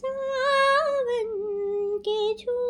सावन के झूले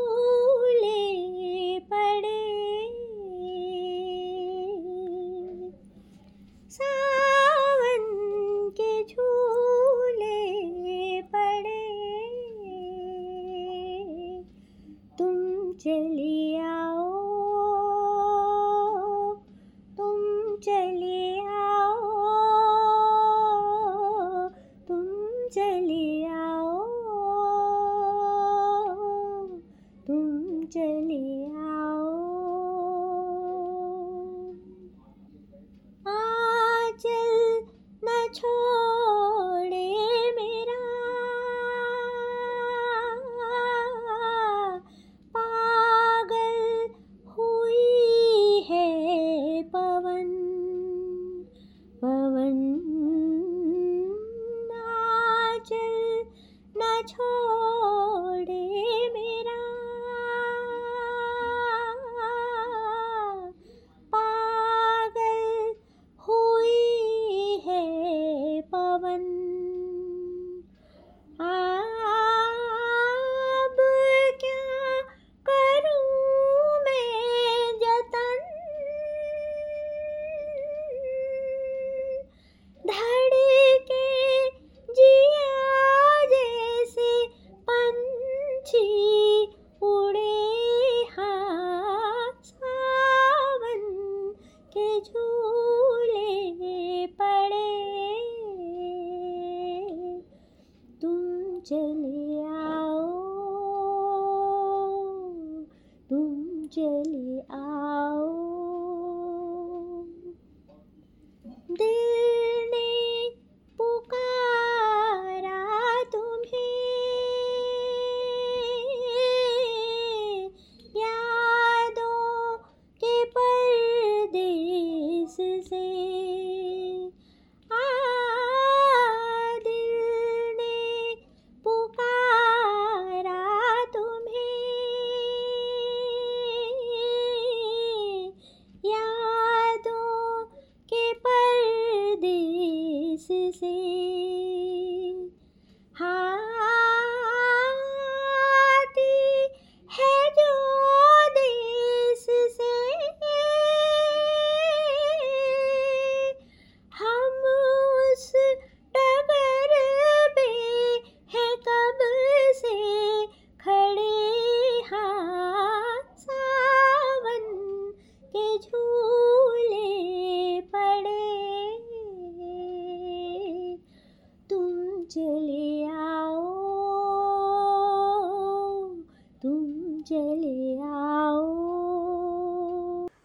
न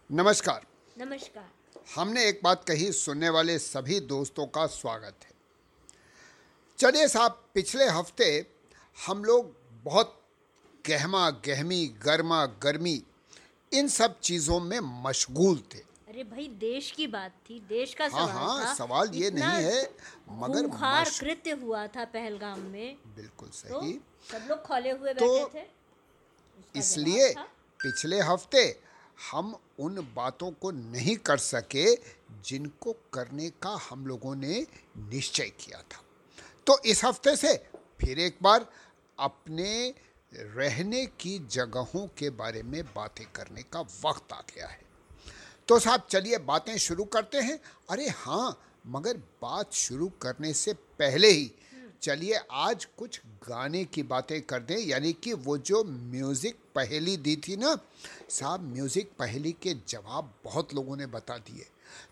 नमस्कार। नमस्कार। हमने एक बात कही सुनने वाले सभी दोस्तों का स्वागत है। चलिए साहब पिछले हफ़्ते हम लोग बहुत गहमा गहमी गर्मा गर्मी इन सब चीज़ों में मशगूल थे। अरे भाई देश की बात थी देश का हाँ सवाल हाँ था। सवाल ये नहीं है मगर मश... कृत्य हुआ था पहलगाम में। बिल्कुल सही तो सही। सब लोग खोले हुए तो बैठे थे। इसलिए पिछले हफ़्ते हम उन बातों को नहीं कर सके जिनको करने का हम लोगों ने निश्चय किया था। तो इस हफ़्ते से फिर एक बार अपने रहने की जगहों के बारे में बातें करने का वक्त आ गया है। तो साहब, चलिए बातें शुरू करते हैं। अरे हाँ मगर बात शुरू करने से पहले ही चलिए आज कुछ गाने की बातें कर दें। यानी कि वो जो म्यूज़िक पहेली दी थी ना, साहब, म्यूज़िक पहेली के जवाब बहुत लोगों ने बता दिए।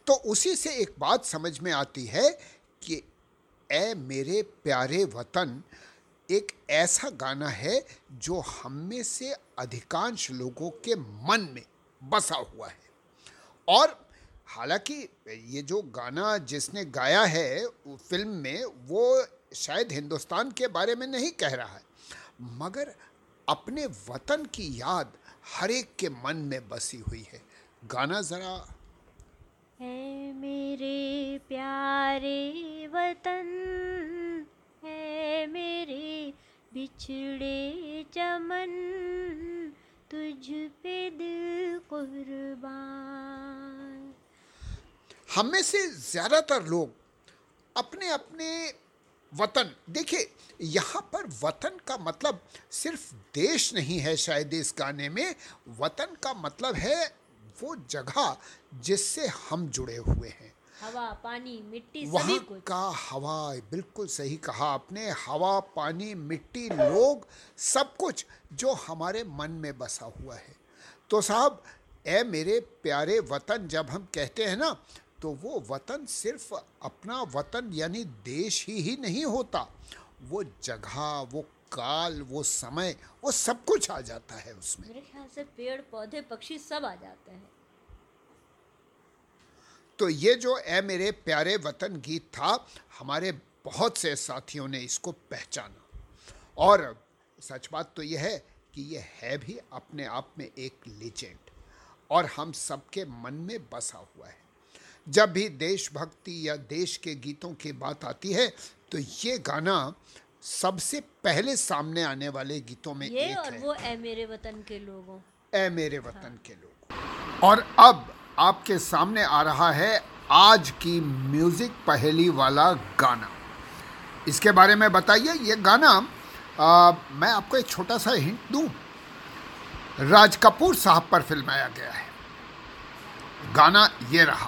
तो उसी से एक बात समझ में आती है कि ए मेरे प्यारे वतन, एक ऐसा गाना है जो हम में से अधिकांश लोगों के मन में बसा हुआ है। और हालाँकि ये जो गाना जिसने गाया है फ़िल्म में वो शायद हिंदुस्तान के बारे में नहीं कह रहा है मगर अपने वतन की याद हर एक के मन में बसी हुई है। गाना ज़रा है मेरे प्यारे वतन है मेरे बिछड़े चमन तुझ पे दिल कुर्बान। हम में से ज़्यादातर लोग अपने अपने वतन। देखिए यहाँ पर वतन का मतलब सिर्फ़ देश नहीं है शायद इस गाने में। वतन का मतलब है वो जगह जिससे हम जुड़े हुए हैं। हवा पानी मिट्टी वहाँ का हवा बिल्कुल सही कहा आपने। हवा पानी मिट्टी लोग सब कुछ जो हमारे मन में बसा हुआ है। तो साहब ए मेरे प्यारे वतन जब हम कहते हैं ना तो वो वतन सिर्फ़ अपना वतन यानी देश ही ही नहीं होता। वो जगह वो काल वो समय वो सब कुछ आ जाता है उसमें। मेरे ख्याल से पेड़ पौधे पक्षी सब आ जाते हैं। तो ये जो ए मेरे प्यारे वतन गीत था हमारे बहुत से साथियों ने इसको पहचाना। और सच बात तो यह है कि यह है भी अपने आप में एक लेजेंड और हम सबके मन में बसा हुआ है। जब भी देशभक्ति या देश के गीतों की बात आती है तो ये गाना सबसे पहले सामने आने वाले गीतों में ये एक और है। वो ए मेरे वतन के लोगों। ए मेरे वतन हाँ। के लोग। और अब आपके सामने आ रहा है आज की म्यूज़िक पहेली वाला गाना। इसके बारे में बताइए ये गाना आ, मैं आपको एक छोटा सा हिंट दूँ? राज कपूर साहब पर फिल्माया गया है। गाना ये रहा।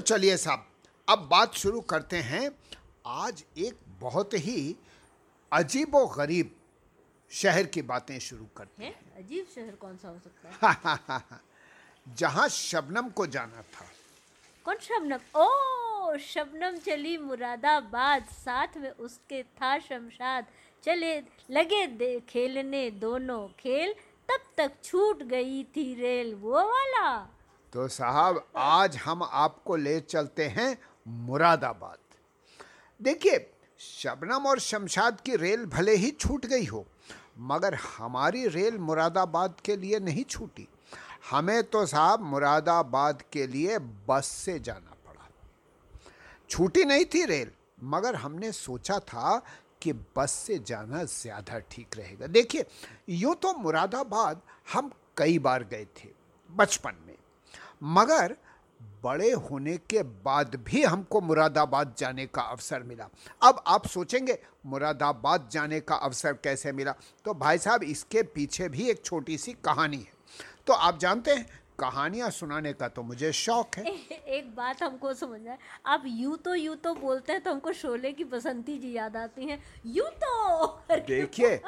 तो चलिए साहब अब बात शुरू करते हैं। आज एक बहुत ही अजीब व गरीब शहर की बातें शुरू करते है? अजीब शहर कौन सा हो सकता है हैं। जहाँ शबनम को जाना था। कौन शबनम? ओ शबनम चली मुरादाबाद साथ में उसके था शमशाद। चले लगे दे खेलने दोनों खेल तब तक छूट गई थी रेल वो वाला। तो साहब, आज हम आपको ले चलते हैं मुरादाबाद। देखिए, शबनम और शमशाद की रेल भले ही छूट गई हो, मगर हमारी रेल मुरादाबाद के लिए नहीं छूटी। हमें तो साहब, मुरादाबाद के लिए बस से जाना पड़ा। छूटी नहीं थी रेल, मगर हमने सोचा था कि बस से जाना ज़्यादा ठीक रहेगा। देखिए, यूँ तो मुरादाबाद हम कई बार गए थे, बचपन में। मगर बड़े होने के बाद भी हमको मुरादाबाद जाने का अवसर मिला। अब आप सोचेंगे मुरादाबाद जाने का अवसर कैसे मिला? तो भाई साहब इसके पीछे भी एक छोटी सी कहानी है। तो आप जानते हैं कहानियाँ सुनाने का तो मुझे शौक है। एक बात हमको समझ आए। आप यू तो यूँ तो बोलते हैं तो हमको शोले की बसंती जी याद आती हैं। यू तो! देखिए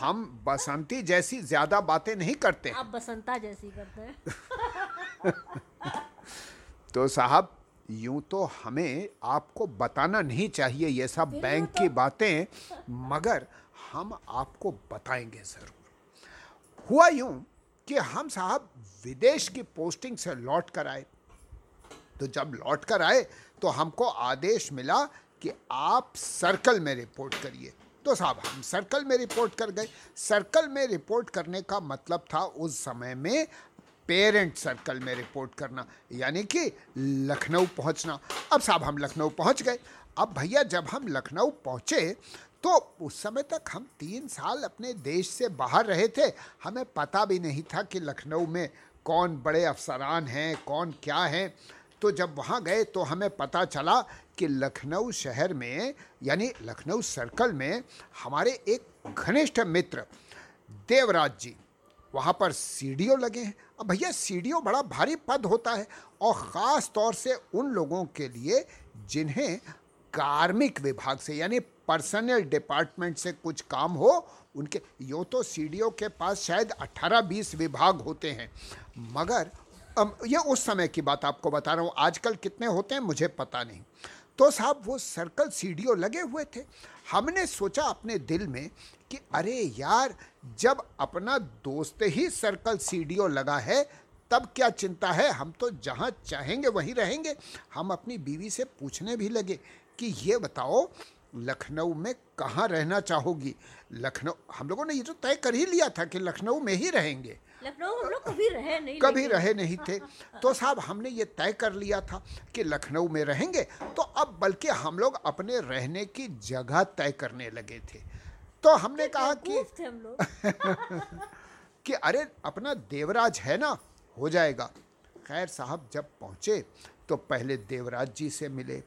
हम बसंती जैसी ज़्यादा बातें नहीं करते आप बसंता जैसी करते हैं। तो साहब यूँ तो हमें आपको बताना नहीं चाहिए ये सब बैंक की बातें मगर हम आपको बताएँगे ज़रूर। हुआ यूँ कि हम साहब विदेश की पोस्टिंग से लौट कर आए। तो जब लौट कर आए तो हमको आदेश मिला कि आप सर्कल में रिपोर्ट करिए। तो साहब हम सर्कल में रिपोर्ट कर गए। सर्कल में रिपोर्ट करने का मतलब था उस समय में पेरेंट सर्कल में रिपोर्ट करना, यानी कि लखनऊ पहुँचना। अब साहब, हम लखनऊ पहुँच गए। अब भैया, जब हम लखनऊ पहुँचे तो उस समय तक हम तीन साल अपने देश से बाहर रहे थे। हमें पता भी नहीं था कि लखनऊ में कौन बड़े अफसरान हैं, कौन क्या हैं। तो जब वहाँ गए तो हमें पता चला कि लखनऊ शहर में, यानी लखनऊ सर्कल में, हमारे एक घनिष्ठ मित्र, देवराज जी वहाँ पर सीढ़ियों लगे हैं। अब भैया, सीढ़ियों बड़ा भारी पद होता है और ख़ास तौर से उन लोगों के लिए जिन्हें कार्मिक विभाग से, यानी पर्सनल डिपार्टमेंट से कुछ काम हो, उनके, यो तो सीढ़ियों के पास शायद 18-20 विभाग होते हैं। मगर ये उस समय की बात आपको बता रहा हूँ, आजकल कितने होते हैं मुझे पता नहीं। तो साहब, वो सर्कल सीढ़ियों लगे हुए थे। हमने सोचा अपने दिल में कि अरे यार, जब अपना दोस्त ही सर्कल सीढ़ियों लगा है, तब क्या चिंता है? हम तो जहाँ चाहेंगे वहीं रहेंगे। हम अपनी बीवी से पूछने भी लगे कि ये बताओ, लखनऊ में कहाँ रहना चाहोगी? लखनऊ, हम लोगों ने ये तो तय कर ही लिया था कि लखनऊ में ही रहेंगे। लखनऊ हम लोग कभी रहे नहीं कभी रहे नहीं थे। तो साहब हमने ये तय कर लिया था कि लखनऊ में रहेंगे। तो अब बल्कि हम लोग अपने रहने की जगह तय करने लगे थे। तो हमने कहा कि हम कि अरे अपना देवराज है ना हो जाएगा। खैर साहब जब पहुँचे तो पहले देवराज जी से मिले।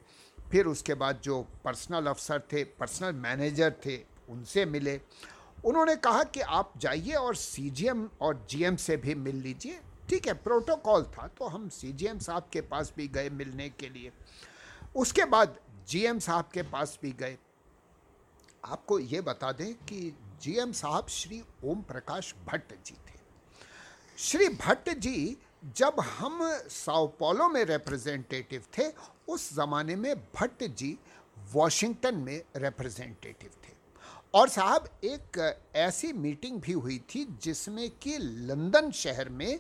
फिर उसके बाद जो पर्सनल अफसर थे पर्सनल मैनेजर थे उनसे मिले। उन्होंने कहा कि आप जाइए और सीजीएम और जीएम से भी मिल लीजिए। ठीक है, प्रोटोकॉल था तो हम सीजीएम साहब के पास भी गए मिलने के लिए। उसके बाद जीएम साहब के पास भी गए। आपको ये बता दें कि जीएम साहब श्री ओम प्रकाश भट्ट जी थे। श्री भट्ट जी, जब हम साओ पोलो में रिप्रेजेंटेटिव थे, उस ज़माने में भट्ट जी वॉशिंगटन में रिप्रेजेंटेटिव और साहब, एक ऐसी मीटिंग भी हुई थी जिसमें कि लंदन शहर में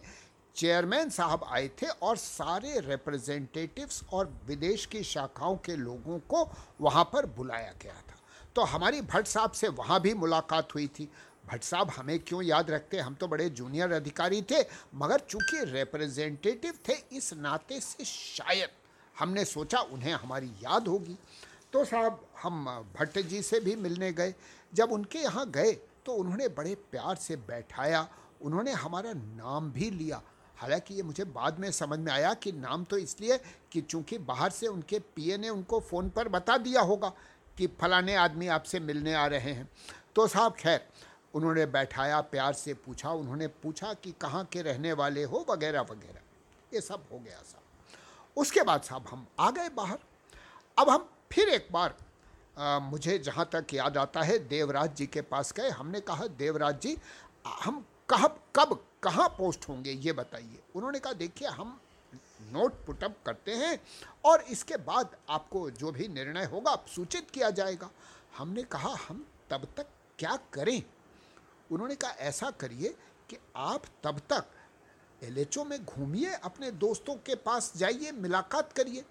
चेयरमैन साहब आए थे और सारे रिप्रेजेंटेटिव्स और विदेश की शाखाओं के लोगों को वहाँ पर बुलाया गया था। तो हमारी भट्ट साहब से वहाँ भी मुलाकात हुई थी। भट्ट साहब, हमें क्यों याद रखते? हम तो बड़े जूनियर अधिकारी थे, मगर चूँकि रिप्रेजेंटेटिव थे, इस नाते से शायद हमने सोचा उन्हें हमारी याद होगी। तो साहब, हम भट्ट जी से भी मिलने गए। जब उनके यहाँ गए तो उन्होंने बड़े प्यार से बैठाया। उन्होंने हमारा नाम भी लिया। हालाँकि ये मुझे बाद में समझ में आया कि नाम तो इसलिए कि चूँकि बाहर से उनके पीए ने उनको फ़ोन पर बता दिया होगा कि फलाने आदमी आपसे मिलने आ रहे हैं। तो साहब, खैर, उन्होंने बैठाया, प्यार से पूछा। उन्होंने पूछा कि कहाँ के रहने वाले हो, वगैरह वगैरह। ये सब हो गया साहब। उसके बाद साहब हम आ गए बाहर। अब हम फिर एक बार आ, मुझे जहाँ तक याद आता है देवराज जी के पास गए। हमने कहा देवराज जी हम कब कब कहाँ पोस्ट होंगे ये बताइए। उन्होंने कहा देखिए हम नोट पुटअप करते हैं और इसके बाद आपको जो भी निर्णय होगा सूचित किया जाएगा। हमने कहा हम तब तक क्या करें? उन्होंने कहा ऐसा करिए कि आप तब तक एलएचओ में घूमिए अपने दोस्तों के पास जाइए मुलाकात करिए।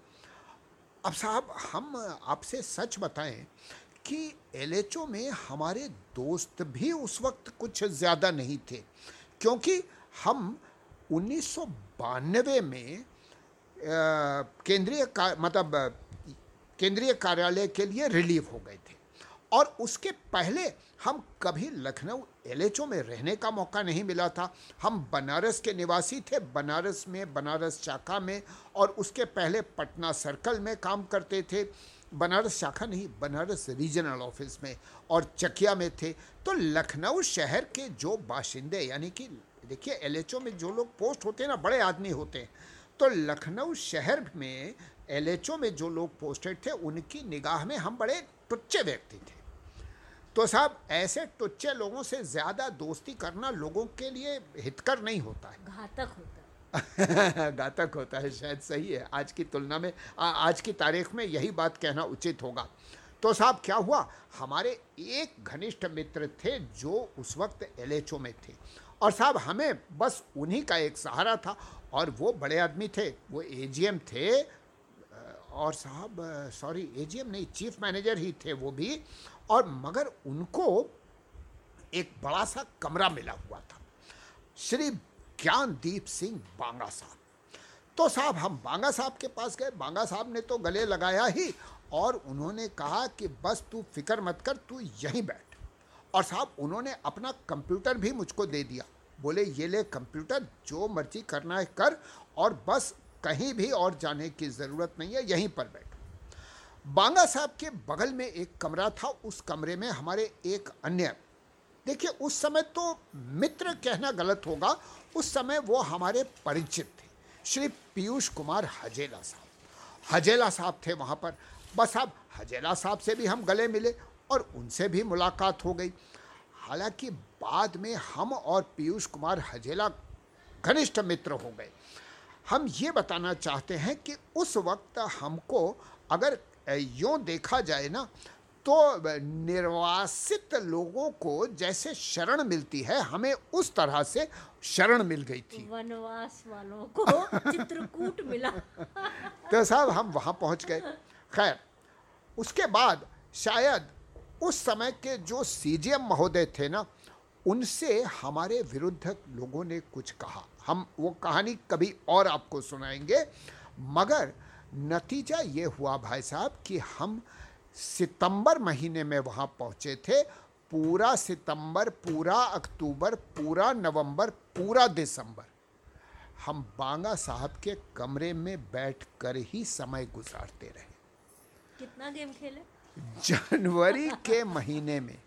अब साहब, हम आपसे सच बताएँ कि एलएचओ में हमारे दोस्त भी उस वक्त कुछ ज़्यादा नहीं थे, क्योंकि हम उन्नीस सौ बानवे में केंद्रीय मतलब केंद्रीय कार्यालय के लिए रिलीव हो गए थे। और उसके पहले हम कभी लखनऊ एलएचओ में रहने का मौका नहीं मिला था। हम बनारस के निवासी थे, बनारस में, बनारस शाखा में और उसके पहले पटना सर्कल में काम करते थे। बनारस शाखा नहीं, बनारस रीजनल ऑफ़िस में और चकिया में थे। तो लखनऊ शहर के जो बाशिंदे, यानी कि देखिए एलएचओ में जो लोग पोस्ट होते हैं ना, बड़े आदमी होते हैं। तो लखनऊ शहर में, एलएचओ में जो लोग पोस्टेड थे, उनकी निगाह में हम बड़े टुच्चे व्यक्ति थे। तो साहब ऐसे टुच्चे लोगों से ज़्यादा दोस्ती करना लोगों के लिए हितकर नहीं होता है। घातक होता है। घातक होता है शायद सही है। आज की तुलना में आ, आज की तारीख में यही बात कहना उचित होगा। तो साहब क्या हुआ? हमारे एक घनिष्ठ मित्र थे जो उस वक्त एलएचओ में थे। और साहब हमें बस उन्हीं का एक सहारा था और वो बड़े आदमी थे वो एजीएम थे और साहब सॉरी एजीएम नहीं चीफ मैनेजर ही थे वो भी, और मगर उनको एक बड़ा सा कमरा मिला हुआ था। श्री ज्ञानदीप सिंह बांगा साहब। तो साहब, हम बांगा साहब के पास गए। बांगा साहब ने तो गले लगाया ही और उन्होंने कहा कि बस तू फ़िक्र मत कर, तू यहीं बैठ। और साहब, उन्होंने अपना कंप्यूटर भी मुझको दे दिया। बोले, ये ले कंप्यूटर, जो मर्ज़ी करना है कर और बस कहीं भी और जाने की ज़रूरत नहीं है, यहीं पर बैठ। बांगा साहब के बगल में एक कमरा था, उस कमरे में हमारे एक अन्य। देखिए, उस समय तो मित्र कहना गलत होगा, उस समय वो हमारे परिचित थे, श्री पीयूष कुमार हजेला साहब। हजेला साहब थे वहाँ पर। बस अब हजेला साहब से भी हम गले मिले और उनसे भी मुलाकात हो गई। हालाँकि बाद में हम और पीयूष कुमार हजेला घनिष्ठ मित्र हो गए। हम ये बताना चाहते हैं कि उस वक्त हमको अगर यूँ देखा जाए ना तो निर्वासित लोगों को जैसे शरण मिलती है हमें उस तरह से शरण मिल गई थी। वनवास वालों को चित्रकूट मिला। तो साहब हम वहाँ पहुँच गए। खैर उसके बाद शायद उस समय के जो सीजीएम महोदय थे ना उनसे हमारे विरुद्ध लोगों ने कुछ कहा। हम वो कहानी कभी और आपको सुनाएँगे। मगर नतीजा ये हुआ भाई साहब कि हम सितंबर महीने में वहाँ पहुँचे थे। पूरा सितंबर पूरा अक्टूबर पूरा नवंबर पूरा दिसंबर। हम बांगा साहब के कमरे में बैठकर ही समय गुजारते रहे। कितना गेम खेले? जनवरी के महीने में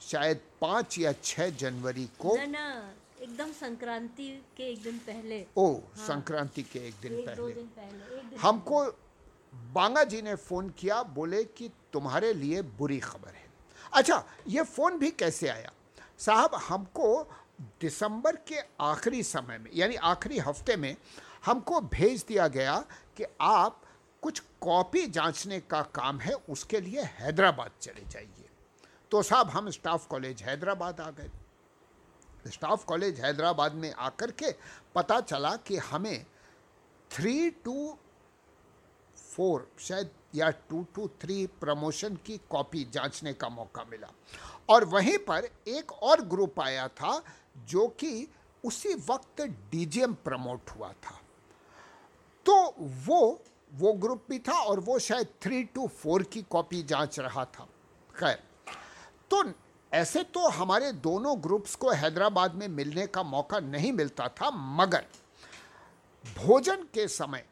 शायद पाँच या छः जनवरी को ना ना एकदम संक्रांति के एक दिन पहले। ओ हाँ, संक्रांति के एक दिन एक दो पहले। दिन पहले एक दिन हमको बांगा जी ने फ़ोन किया बोले कि तुम्हारे लिए बुरी खबर है। अच्छा ये फ़ोन भी कैसे आया? साहब हमको दिसंबर के आखिरी समय में यानी आखिरी हफ़्ते में हमको भेज दिया गया कि आप कुछ कॉपी जांचने का काम है उसके लिए हैदराबाद चले जाइए। तो साहब हम स्टाफ कॉलेज हैदराबाद आ गए। स्टाफ कॉलेज हैदराबाद में आकर के पता चला कि हमें थ्री टू फोर शायद, या टू टू थ्री प्रमोशन की कॉपी जांचने का मौका मिला। और वहीं पर एक और ग्रुप आया था जो कि उसी वक्त डीजीएम प्रमोट हुआ था। तो वो वो ग्रुप भी था और वो शायद थ्री टू फोर की कॉपी जाँच रहा था। खैर तो ऐसे तो हमारे दोनों ग्रुप्स को हैदराबाद में मिलने का मौका नहीं मिलता था, मगर भोजन के समय,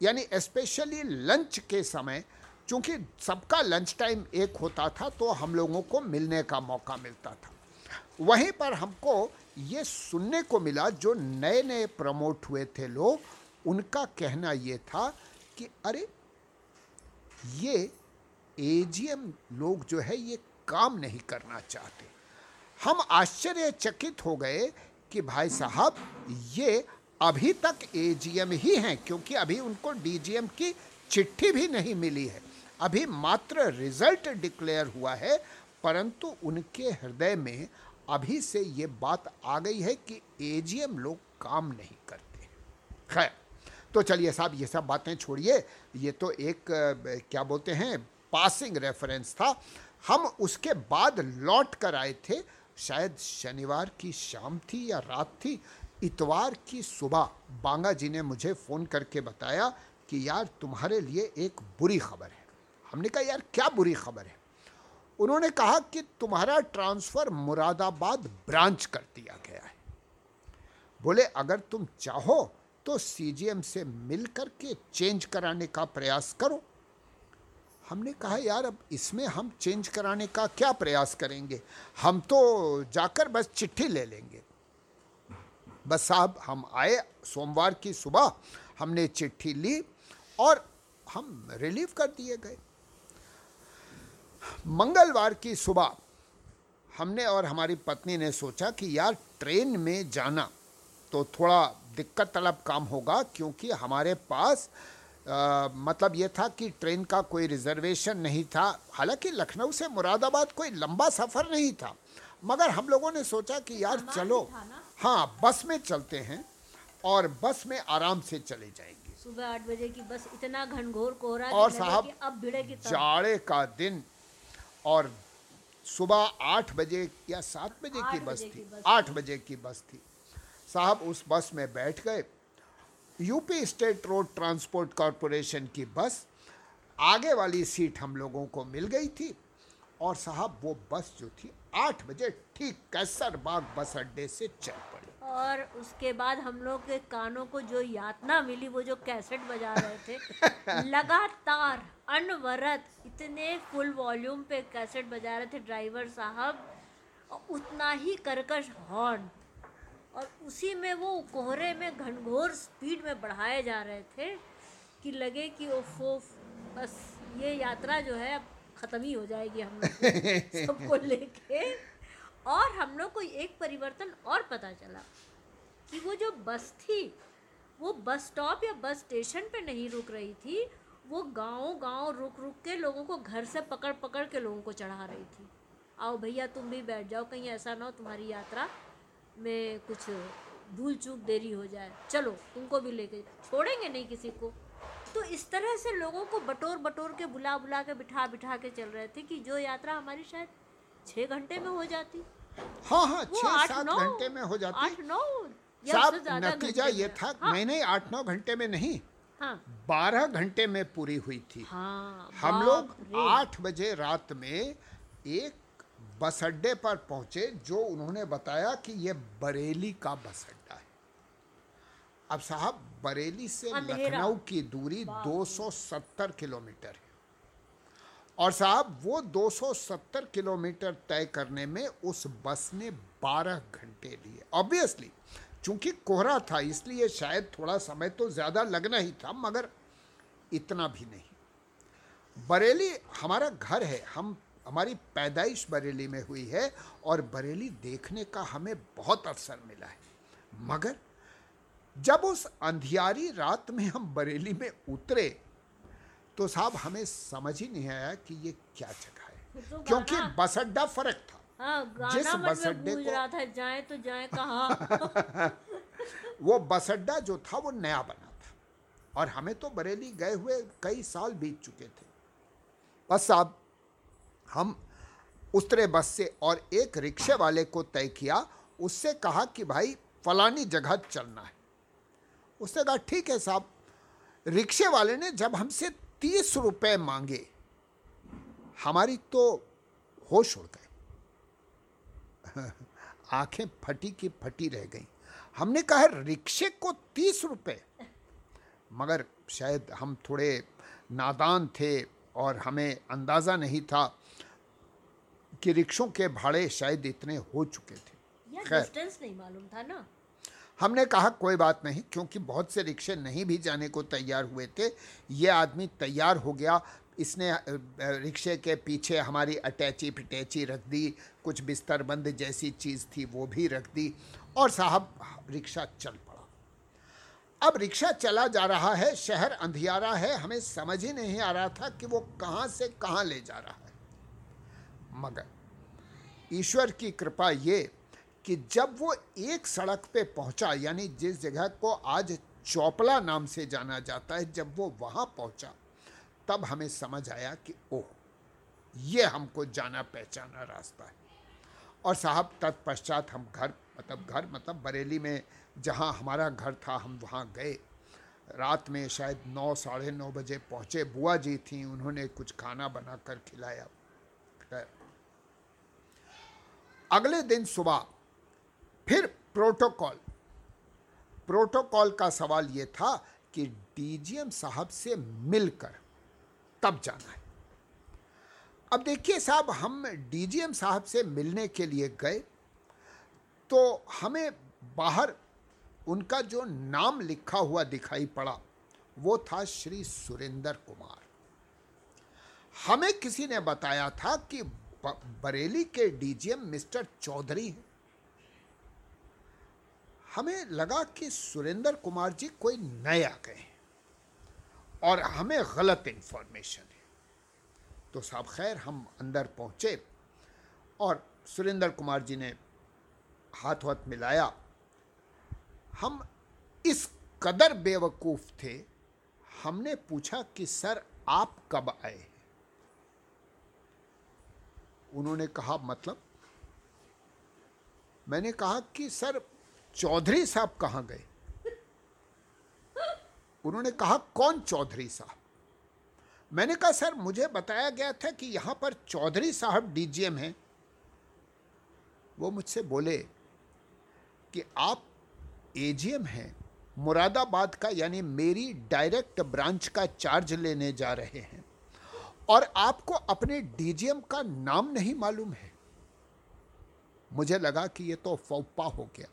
यानी स्पेशली लंच के समय, चूँकि सबका लंच टाइम एक होता था तो हम लोगों को मिलने का मौका मिलता था। वहीं पर हमको ये सुनने को मिला, जो नए नए प्रमोट हुए थे लोग, उनका कहना ये था कि, अरे, ये एजीएम लोग जो है, ये काम नहीं करना चाहते। हम आश्चर्यचकित हो गए कि भाई साहब, ये अभी तक एजीएम ही हैं, क्योंकि अभी उनको डीजीएम की चिट्ठी भी नहीं मिली है। अभी मात्र रिज़ल्ट डिक्लेयर हुआ है, परंतु उनके हृदय में अभी से ये बात आ गई है कि एजीएम लोग काम नहीं करते खैर तो चलिए साहब, ये सब बातें छोड़िए। ये तो एक क्या बोलते हैं, पासिंग रेफरेंस था। हम उसके बाद लौट कर आए थे। शायद शनिवार की शाम थी या रात थी। इतवार की सुबह। बांगा जी ने मुझे फ़ोन करके बताया कि यार तुम्हारे लिए एक बुरी खबर है। हमने कहा, यार, क्या बुरी खबर है? उन्होंने कहा कि तुम्हारा ट्रांसफ़र मुरादाबाद ब्रांच कर दिया गया है। बोले, अगर तुम चाहो तो सीजीएम से मिल कर के चेंज कराने का प्रयास करो। हमने कहा, यार, अब इसमें हम चेंज कराने का क्या प्रयास करेंगे? हम तो जाकर बस चिट्ठी ले लेंगे। बस साहब, हम आए सोमवार की सुबह, हमने चिट्ठी ली और हम रिलीव कर दिए गए। मंगलवार की सुबह हमने और हमारी पत्नी ने सोचा कि, यार, ट्रेन में जाना तो थोड़ा दिक्कत तलब काम होगा क्योंकि हमारे पास आ, मतलब ये था कि ट्रेन का कोई रिजर्वेशन नहीं था। हालाँकि लखनऊ से मुरादाबाद कोई लंबा सफ़र नहीं था। मगर हम लोगों ने सोचा कि यार चलो हाँ बस में चलते हैं और बस में आराम से चले जाएँगे। सुबह आठ बजे की बस इतना घनघोर कोहरा और साहब अब भिड़े की जाड़े का दिन और सुबह आठ बजे या सात बजे की बस थी। आठ बजे की बस थी। साहब उस बस में बैठ गए UP state road transport corporation की बस आगे वाली सीट हम लोगों को मिल गई थी। और साहब वो बस जो थी आठ बजे ठीक कैसर बाग बस अड्डे से चल पड़ी। और उसके बाद हम लोग के कानों को जो यातना मिली वो जो कैसेट बजा रहे थे लगातार अनवरत इतने फुल वॉल्यूम पे कैसेट बजा रहे थे ड्राइवर साहब। उतना ही करकश हॉर्न और उसी में वो कोहरे में घनघोर स्पीड में बढ़ाए जा रहे थे कि लगे कि ओफो बस ये यात्रा जो है अब ख़त्म ही हो जाएगी हम लोग सबको लेके। और हम लोग को एक परिवर्तन और पता चला कि वो जो बस थी वो बस स्टॉप या बस स्टेशन पे नहीं रुक रही थी वो गाँव गाँव रुक रुक के लोगों को घर से पकड़ पकड़ के लोगों को चढ़ा रही थी। आओ भैया तुम भी बैठ जाओ कहीं ऐसा ना हो तुम्हारी यात्रा में कुछ भूल चूक देरी हो जाए। चलो तुमको भी लेके छोड़ेंगे नहीं किसी को। तो इस तरह से लोगों को बटोर बटोर के बुला बुला के बिठा बिठा के चल रहे थे कि जो यात्रा हमारी शायद छः घंटे में हो जाती। हाँ हाँ आठ सात घंटे में हो जाती। आठ नौ साहब नतीजा ये था हाँ, नहीं आठ नौ घंटे में नहीं हाँ। बारह घंटे में पूरी हुई थी। हाँ हम लोग आठ बजे रात में एक बस अड्डे पर पहुँचे जो उन्होंने बताया कि ये बरेली का बस अड्डा है। अब साहब बरेली से लखनऊ की दूरी 270 किलोमीटर है। और साहब वो 270 किलोमीटर तय करने में उस बस ने 12 घंटे लिए। ऑब्वियसली चूँकि कोहरा था इसलिए शायद थोड़ा समय तो ज़्यादा लगना ही था मगर इतना भी नहीं। बरेली हमारा घर है हम हमारी पैदाइश बरेली में हुई है और बरेली देखने का हमें बहुत अवसर मिला है। मगर जब उस अंधियारी रात में हम बरेली में उतरे तो साहब हमें समझ ही नहीं आया कि ये क्या जगह है। तो क्योंकि बस अड्डा फ़र्क था। हाँ जिस बस अड्डे को- रहा था जाए तो जाए कहाँ। वो बस अड्डा जो था वो नया बना था। और हमें तो बरेली गए हुए कई साल बीत चुके थे। बस साहब हम उतरे बस से और एक रिक्शे वाले को तय किया, उससे कहा कि भाई, फलानी जगह चलना है। उसने कहा, ठीक है साहब। रिक्शे वाले ने जब हमसे तीस रुपए मांगे, हमारी तो होश उड़ गए। आँखें फटी की फटी रह गई। हमने कहा, रिक्शे को तीस रुपए। मगर शायद हम थोड़े नादान थे और हमें अंदाज़ा नहीं था कि रिक्शों के भाड़े शायद इतने हो चुके थे। खैर। डिस्टेंस नहीं मालूम था ना। हमने कहा कोई बात नहीं क्योंकि बहुत से रिक्शे नहीं भी जाने को तैयार हुए थे। ये आदमी तैयार हो गया। इसने रिक्शे के पीछे हमारी अटैची पिटैची रख दी कुछ बिस्तरबंद जैसी चीज़ थी वो भी रख दी और साहब रिक्शा चल पड़ा। अब रिक्शा चला जा रहा है शहर अंधियारा है हमें समझ ही नहीं आ रहा था कि वो कहाँ से कहाँ ले जा रहा है। मगर ईश्वर की कृपा ये कि जब वो एक सड़क पे पहुँचा, यानी जिस जगह को आज चौपला नाम से जाना जाता है, जब वो वहाँ पहुँचा, तब हमें समझ आया कि ओह, ये हमको जाना पहचाना रास्ता है। और साहब, तत्पश्चात हम घर मतलब घर मतलब बरेली में जहाँ हमारा घर था, हम वहाँ गए। रात में शायद नौ, साढ़े नौ बजे पहुँचे। बुआ जी थी, उन्होंने कुछ खाना बनाकर खिलाया। खैर अगले दिन सुबह फिर प्रोटोकॉल। प्रोटोकॉल का सवाल ये था कि डीजीएम साहब से मिलकर तब जाना है? अब देखिए साहब, हम डीजीएम साहब से मिलने के लिए गए तो हमें बाहर उनका जो नाम लिखा हुआ दिखाई पड़ा, वो था श्री सुरेंद्र कुमार। हमें किसी ने बताया था कि बरेली के डीजीएम मिस्टर चौधरी हैं। हमें लगा कि सुरेंद्र कुमार जी कोई नए आ गए हैं और हमें गलत इंफॉर्मेशन है। तो साहब खैर, हम अंदर पहुँचे और सुरेंद्र कुमार जी ने हाथ हाथ मिलाया। हम इस कदर बेवकूफ़ थे, हमने पूछा कि सर आप कब आए? उन्होंने कहा मतलब? मैंने कहा कि, सर, चौधरी साहब कहाँ गए? उन्होंने कहा, कौन चौधरी साहब? मैंने कहा, सर, मुझे बताया गया था कि यहाँ पर चौधरी साहब डीजीएम हैं। वो मुझसे बोले कि, आप एजीएम हैं, मुरादाबाद का, यानी मेरी डायरेक्ट ब्रांच का चार्ज लेने जा रहे हैं। और आपको अपने डीजीएम का नाम नहीं मालूम है। मुझे लगा कि ये तो फौपा हो गया।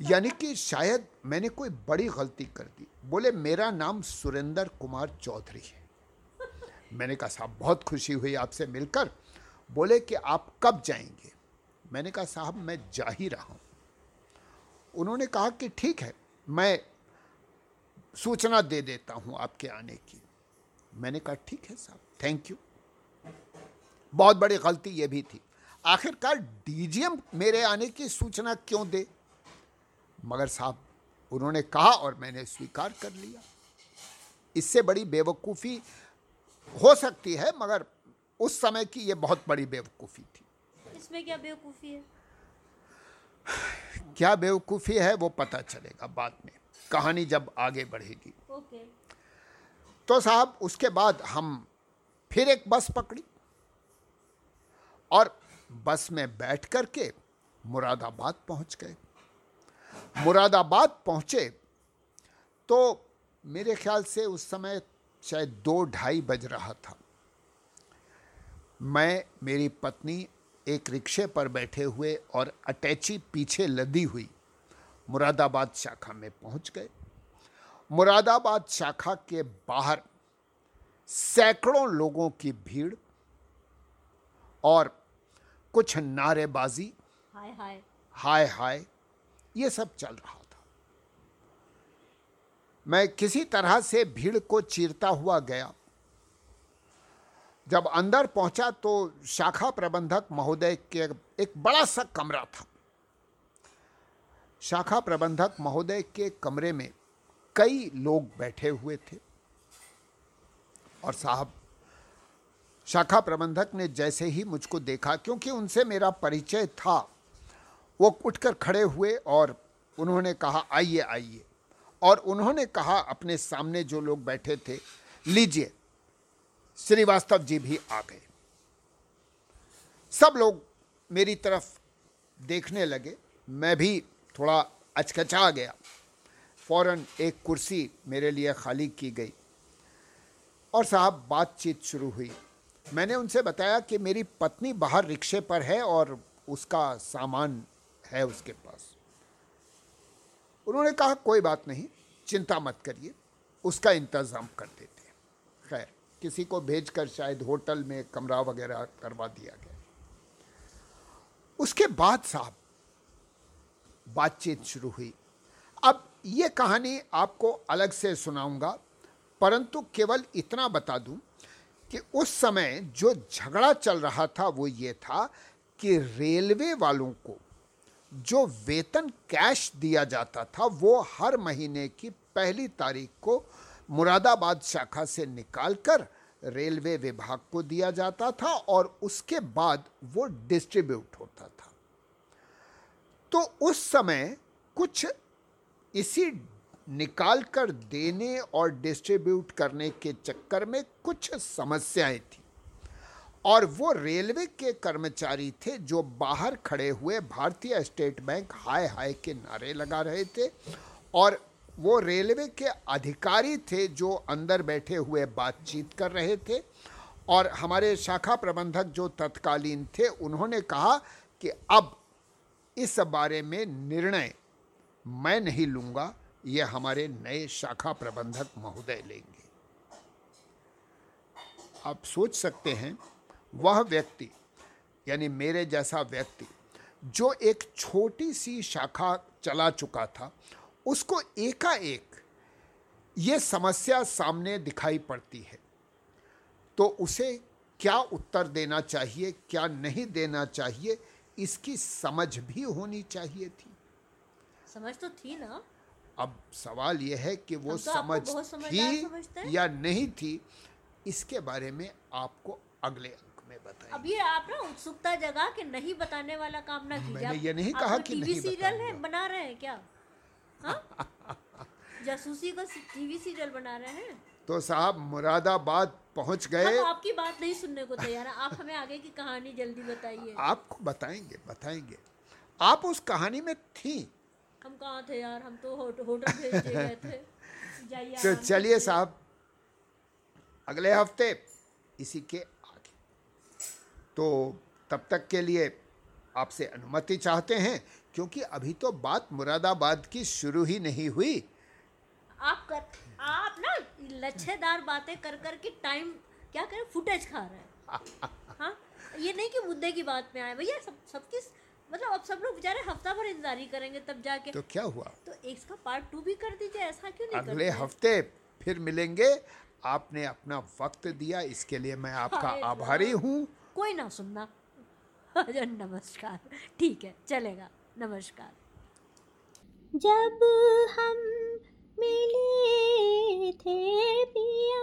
यानी कि शायद मैंने कोई बड़ी गलती कर दी। बोले, मेरा नाम सुरेंद्र कुमार चौधरी है। मैंने कहा, साहब, बहुत खुशी हुई आपसे मिलकर। बोले कि आप कब जाएँगे? मैंने कहा, साहब, मैं जा ही रहा हूँ। उन्होंने कहा कि ठीक है, मैं सूचना दे देता हूँ आपके आने की। मैंने कहा ठीक है साहब थैंक यू बहुत बड़ी गलती ये भी थी। आखिरकार डीजीएम मेरे आने की सूचना क्यों दे? मगर साहब उन्होंने कहा और मैंने स्वीकार कर लिया। इससे बड़ी बेवकूफ़ी हो सकती है मगर उस समय की ये बहुत बड़ी बेवकूफ़ी थी। इसमें क्या बेवकूफ़ी है? क्या बेवकूफ़ी है वो पता चलेगा बाद में। कहानी जब आगे बढ़ेगी। ओके। तो साहब, उसके बाद हम फिर एक बस पकड़ी और बस में बैठ करके मुरादाबाद पहुँच गए। मुरादाबाद पहुँचे तो मेरे ख्याल से उस समय शायद दो ढाई बज रहा था। मैं, मेरी पत्नी एक रिक्शे पर बैठे हुए और अटैची पीछे लदी हुई मुरादाबाद शाखा में पहुँच गए। मुरादाबाद शाखा के बाहर सैकड़ों लोगों की भीड़ और कुछ नारेबाजी। हाय हाय। हाय हाय ये सब चल रहा था। मैं किसी तरह से भीड़ को चीरता हुआ गया। जब अंदर पहुँचा तो शाखा प्रबंधक महोदय के एक बड़ा सा कमरा था। शाखा प्रबंधक महोदय के कमरे में कई लोग बैठे हुए थे। और साहब, शाखा प्रबंधक ने जैसे ही मुझको देखा, क्योंकि उनसे मेरा परिचय था, वो उठकर खड़े हुए और उन्होंने कहा, आइए आइए। और उन्होंने कहा, अपने सामने जो लोग बैठे थे, लीजिए। श्रीवास्तव जी भी आ गए। सब लोग मेरी तरफ़ देखने लगे। मैं भी थोड़ा अचकचा गया। फ़ौरन एक कुर्सी मेरे लिए खाली की गई और साहब बातचीत शुरू हुई। मैंने उनसे बताया कि मेरी पत्नी बाहर रिक्शे पर है और उसका सामान है उसके पास। उन्होंने कहा, कोई बात नहीं, चिंता मत करिए, उसका इंतज़ाम कर देते हैं। खैर, किसी को भेजकर शायद होटल में कमरा वगैरह करवा दिया गया। उसके बाद साहब बातचीत शुरू हुई। ये कहानी आपको अलग से सुनाऊँगा, परंतु केवल इतना बता दूँ कि उस समय जो झगड़ा चल रहा था वो ये था कि रेलवे वालों को जो वेतन कैश दिया जाता था वो हर महीने की पहली तारीख को मुरादाबाद शाखा से निकालकर रेलवे विभाग को दिया जाता था और उसके बाद वो डिस्ट्रीब्यूट होता था। तो उस समय कुछ इसी निकाल कर देने और डिस्ट्रीब्यूट करने के चक्कर में कुछ समस्याएँ थी। और वो रेलवे के कर्मचारी थे जो बाहर खड़े हुए भारतीय स्टेट बैंक हाय हाय के नारे लगा रहे थे और वो रेलवे के अधिकारी थे जो अंदर बैठे हुए बातचीत कर रहे थे। और हमारे शाखा प्रबंधक जो तत्कालीन थे, उन्होंने कहा कि अब इस बारे में निर्णय मैं नहीं लूँगा, ये हमारे नए शाखा प्रबंधक महोदय लेंगे। आप सोच सकते हैं, वह व्यक्ति, यानी मेरे जैसा व्यक्ति, जो एक छोटी सी शाखा चला चुका था, उसको एकाएक ये समस्या सामने दिखाई पड़ती है। तो उसे क्या उत्तर देना चाहिए, क्या नहीं देना चाहिए, इसकी समझ भी होनी चाहिए थी। समझ तो थी ना। अब सवाल यह है कि वो तो समझ थी। या नहीं थी इसके बारे में आपको अगले अंक में बताएँगे। अब ये आप ना उत्सुकता जगा के नहीं बताने वाला काम ना कीजिए। मैंने ये नहीं कहा कि टीवी नहीं सीरियल है बना रहे हैं क्या? हाँ? जासूसी का टीवी सीरियल बना रहे हैं। तो साहब मुरादाबाद पहुँच गए। हम आपकी बात नहीं सुनने को तैयार है। आप हमें आगे की कहानी जल्दी बताइए। आपको बताएँगे बताएँगे। आप उस कहानी में थी। हम कहाँ थे यार? हम तो होट- होटल भेज दिए गए थे। तो चलिए साहब। अगले हफ़्ते इसी के आगे। तो तब तक के लिए आपसे अनुमति चाहते हैं क्योंकि अभी तो बात मुरादाबाद की शुरू ही नहीं हुई। आप कर आप ना लच्छेदार बातें कर कर के टाइम क्या करें फुटेज खा रहे हैं। हाँ? ये नहीं कि मुद्दे की बात में आए। भैया सब सबकी मतलब अब सब लोग बेचारे हफ़्ता भर इंतजारी करेंगे तब जाके। तो क्या हुआ? तो एक का पार्ट टू भी कर दीजिए ऐसा क्यों नहीं अगले हफ़्ते फिर मिलेंगे। आपने अपना वक्त दिया इसके लिए मैं आपका आभारी हूँ। कोई ना सुनना। नमस्कार। ठीक है चलेगा। नमस्कार। जब हम मिले थे पिया